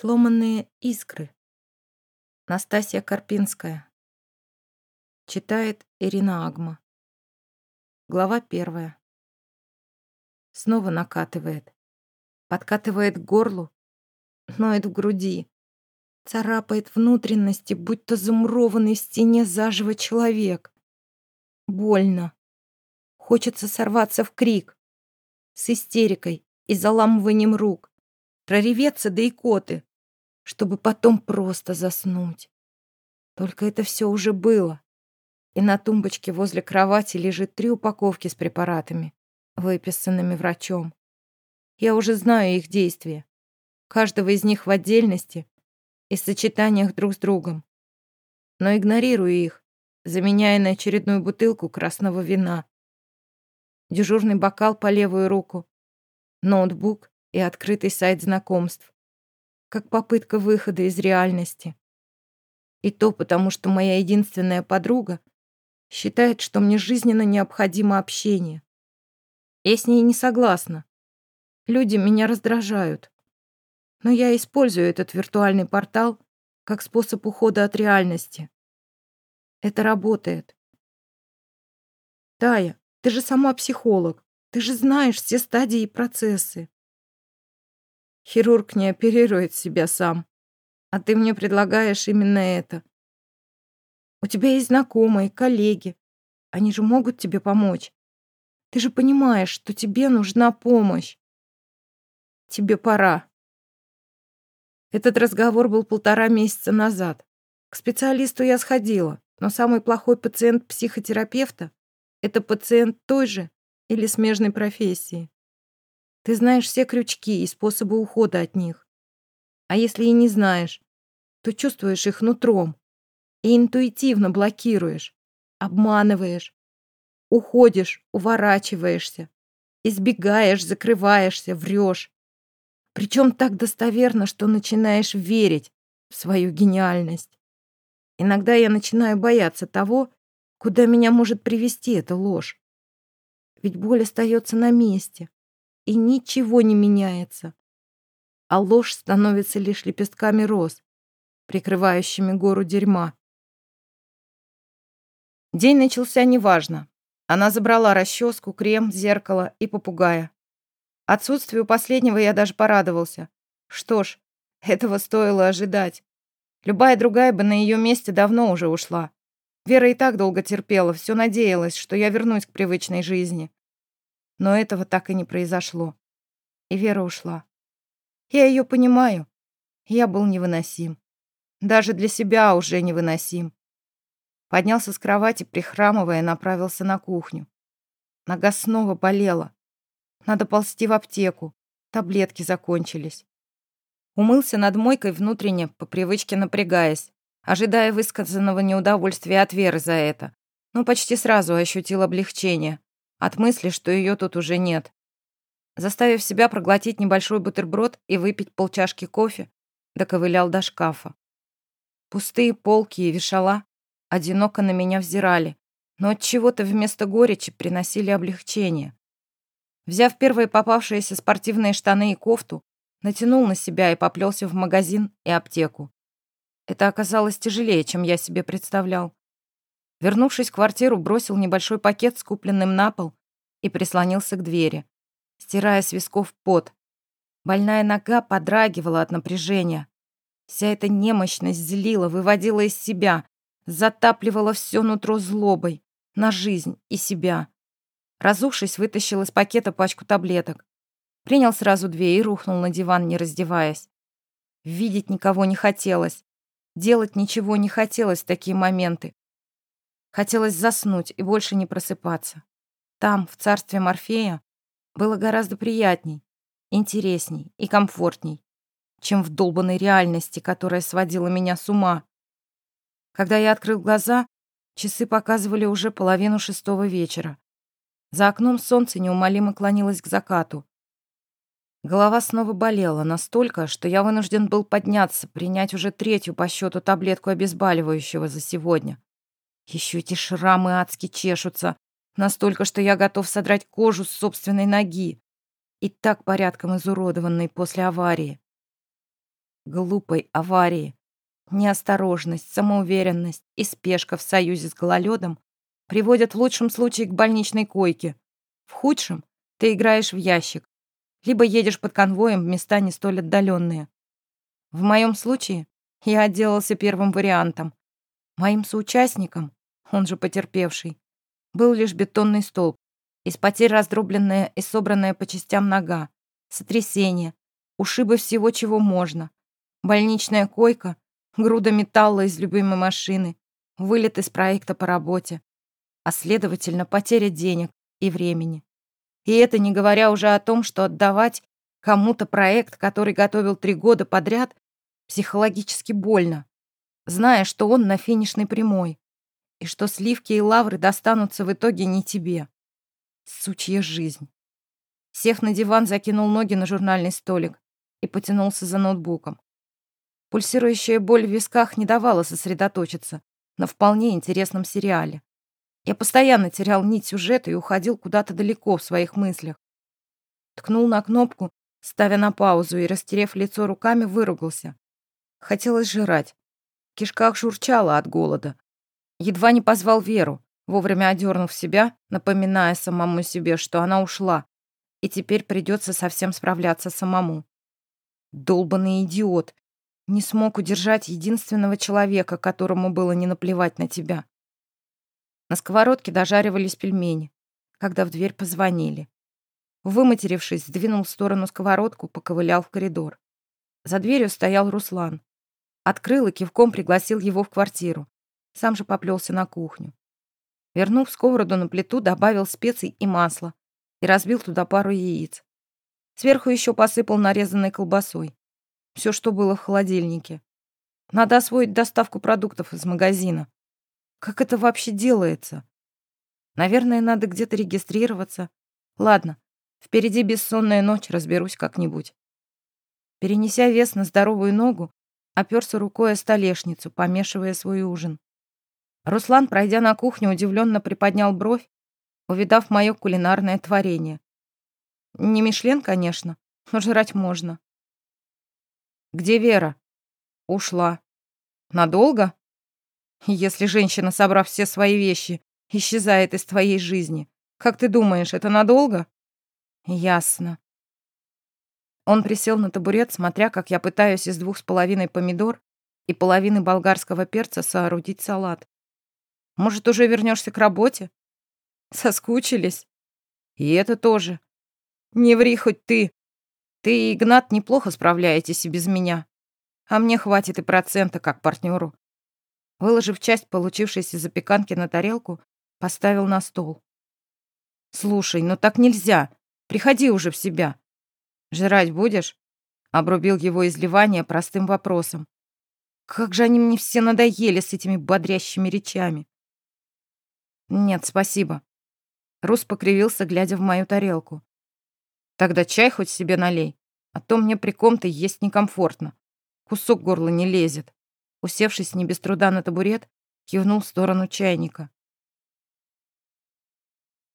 Сломанные искры. Настасья Карпинская. Читает Ирина Агма. Глава первая. Снова накатывает. Подкатывает к горлу, ноет в груди. Царапает внутренности, будто замурованный в стене заживо человек. Больно. Хочется сорваться в крик. С истерикой и заламыванием рук прореветься до икоты, чтобы потом просто заснуть. Только это все уже было. И на тумбочке возле кровати лежит три упаковки с препаратами, выписанными врачом. Я уже знаю их действия. Каждого из них в отдельности и сочетаниях друг с другом. Но игнорирую их, заменяя на очередную бутылку красного вина. Дежурный бокал по левую руку, ноутбук и открытый сайт знакомств, как попытка выхода из реальности. И то потому, что моя единственная подруга считает, что мне жизненно необходимо общение. Я с ней не согласна. Люди меня раздражают. Но я использую этот виртуальный портал как способ ухода от реальности. Это работает. Тая, ты же сама психолог. Ты же знаешь все стадии и процессы. Хирург не оперирует себя сам. А ты мне предлагаешь именно это. У тебя есть знакомые, коллеги. Они же могут тебе помочь. Ты же понимаешь, что тебе нужна помощь. Тебе пора. Этот разговор был полтора месяца назад. К специалисту я сходила, но самый плохой пациент психотерапевта — это пациент той же или смежной профессии. Ты знаешь все крючки и способы ухода от них. А если и не знаешь, то чувствуешь их нутром и интуитивно блокируешь, обманываешь, уходишь, уворачиваешься, избегаешь, закрываешься, врешь. Причем так достоверно, что начинаешь верить в свою гениальность. Иногда я начинаю бояться того, куда меня может привести эта ложь. Ведь боль остается на месте, и ничего не меняется. А ложь становится лишь лепестками роз, прикрывающими гору дерьма. День начался неважно. Она забрала расческу, крем, зеркало и попугая. Отсутствию последнего я даже порадовался. Что ж, этого стоило ожидать. Любая другая бы на ее месте давно уже ушла. Вера и так долго терпела, все надеялась, что я вернусь к привычной жизни. Но этого так и не произошло. И Вера ушла. Я ее понимаю. Я был невыносим. Даже для себя уже невыносим. Поднялся с кровати, прихрамывая, направился на кухню. Нога снова болела. Надо ползти в аптеку. Таблетки закончились. Умылся над мойкой внутренне, по привычке напрягаясь, ожидая высказанного неудовольствия от Веры за это. Но почти сразу ощутил облегчение от мысли, что ее тут уже нет. Заставив себя проглотить небольшой бутерброд и выпить полчашки кофе, доковылял до шкафа. Пустые полки и вешала одиноко на меня взирали, но от чего-то вместо горечи приносили облегчение. Взяв первые попавшиеся спортивные штаны и кофту, натянул на себя и поплелся в магазин и аптеку. Это оказалось тяжелее, чем я себе представлял. Вернувшись в квартиру, бросил небольшой пакет с купленным на пол и прислонился к двери, стирая с висков пот. Больная нога подрагивала от напряжения. Вся эта немощность злила, выводила из себя, затапливала все нутро злобой на жизнь и себя. Разувшись, вытащил из пакета пачку таблеток. Принял сразу две и рухнул на диван, не раздеваясь. Видеть никого не хотелось. Делать ничего не хотелось в такие моменты. Хотелось заснуть и больше не просыпаться. Там, в царстве Морфея, было гораздо приятней, интересней и комфортней, чем в долбанной реальности, которая сводила меня с ума. Когда я открыл глаза, часы показывали уже половину шестого вечера. За окном солнце неумолимо клонилось к закату. Голова снова болела настолько, что я вынужден был подняться, принять уже третью по счету таблетку обезболивающего за сегодня. Еще эти шрамы адски чешутся, настолько, что я готов содрать кожу с собственной ноги, и так порядком изуродованной после аварии. глупой аварии. Неосторожность, самоуверенность и спешка в союзе с гололедом приводят в лучшем случае к больничной койке. В худшем ты играешь в ящик, либо едешь под конвоем в места не столь отдаленные. В моем случае я отделался первым вариантом. Моим соучастником, он же потерпевший, был лишь бетонный столб, из потерь раздробленная и собранная по частям нога, сотрясение, ушибы всего, чего можно, больничная койка, груда металла из любимой машины, вылет из проекта по работе, а следовательно, потеря денег и времени. И это не говоря уже о том, что отдавать кому-то проект, который готовил три года подряд, психологически больно, зная, что он на финишной прямой, и что сливки и лавры достанутся в итоге не тебе. Сучья жизнь. Сев на диван, закинул ноги на журнальный столик и потянулся за ноутбуком. Пульсирующая боль в висках не давала сосредоточиться на вполне интересном сериале. Я постоянно терял нить сюжета и уходил куда-то далеко в своих мыслях. Ткнул на кнопку, ставя на паузу и, растерев лицо руками, выругался. Хотелось жрать. В кишках журчало от голода. Едва не позвал Веру, вовремя одернув себя, напоминая самому себе, что она ушла, и теперь придется совсем справляться самому. Долбанный идиот. Не смог удержать единственного человека, которому было не наплевать на тебя. На сковородке дожаривались пельмени, когда в дверь позвонили. Выматерившись, сдвинул в сторону сковородку, поковылял в коридор. За дверью стоял Руслан. Открыл и кивком пригласил его в квартиру. Сам же поплелся на кухню. Вернув сковороду на плиту, добавил специй и масла и разбил туда пару яиц. Сверху еще посыпал нарезанной колбасой. Все, что было в холодильнике. Надо освоить доставку продуктов из магазина. Как это вообще делается? Наверное, надо где-то регистрироваться. Ладно, впереди бессонная ночь, разберусь как-нибудь. Перенеся вес на здоровую ногу, оперся рукой о столешницу, помешивая свой ужин. Руслан, пройдя на кухню, удивленно приподнял бровь, увидав мое кулинарное творение. Не Мишлен, конечно, но жрать можно. «Где Вера?» «Ушла». «Надолго?» «Если женщина, собрав все свои вещи, исчезает из твоей жизни, как ты думаешь, это надолго?» «Ясно». Он присел на табурет, смотря, как я пытаюсь из двух с половиной помидор и половины болгарского перца соорудить салат. «Может, уже вернешься к работе?» «Соскучились?» «И это тоже. Не ври хоть ты. Ты и Игнат неплохо справляетесь и без меня. А мне хватит и процента как партнеру». Выложив часть получившейся запеканки на тарелку, поставил на стол. «Слушай, ну так нельзя. Приходи уже в себя. «Жрать будешь?» — обрубил его изливание простым вопросом. «Как же они мне все надоели с этими бодрящими речами!» «Нет, спасибо». Рус покривился, глядя в мою тарелку. «Тогда чай хоть себе налей, а то мне при ком-то есть некомфортно. Кусок горла не лезет». Усевшись не без труда на табурет, кивнул в сторону чайника.